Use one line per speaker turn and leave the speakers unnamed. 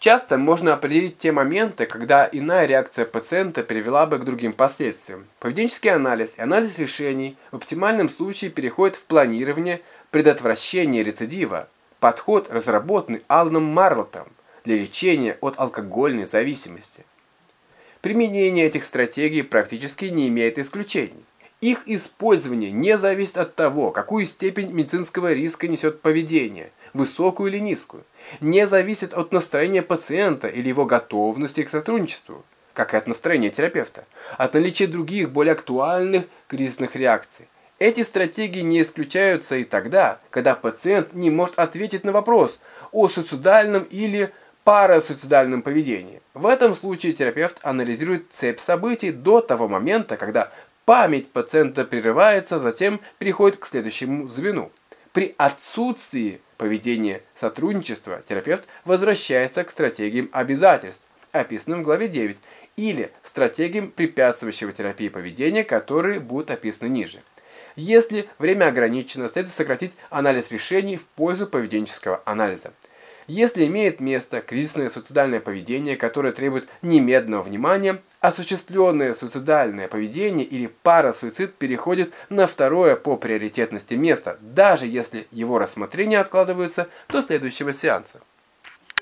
Часто можно определить те моменты, когда иная реакция пациента привела бы к другим последствиям. Поведенческий анализ и анализ решений в оптимальном случае переходят в планирование предотвращения рецидива, подход, разработанный Аланом Марлотом для лечения от алкогольной зависимости. Применение этих стратегий практически не имеет исключений. Их использование не зависит от того, какую степень медицинского риска несет поведение, высокую или низкую, не зависит от настроения пациента или его готовности к сотрудничеству, как и от настроения терапевта, от наличия других, более актуальных кризисных реакций. Эти стратегии не исключаются и тогда, когда пациент не может ответить на вопрос о суицидальном или парасуицидальном поведении. В этом случае терапевт анализирует цепь событий до того момента, когда память пациента прерывается, затем переходит к следующему звену. При отсутствии поведения сотрудничества терапевт возвращается к стратегиям обязательств, описанным в главе 9, или стратегиям препятствующего терапии поведения, которые будут описаны ниже. Если время ограничено, следует сократить анализ решений в пользу поведенческого анализа. Если имеет место кризисное суицидальное поведение, которое требует немедленного внимания, осуществленное суицидальное поведение или парасуицид переходит на второе по приоритетности место, даже если его рассмотрение откладывается до следующего сеанса.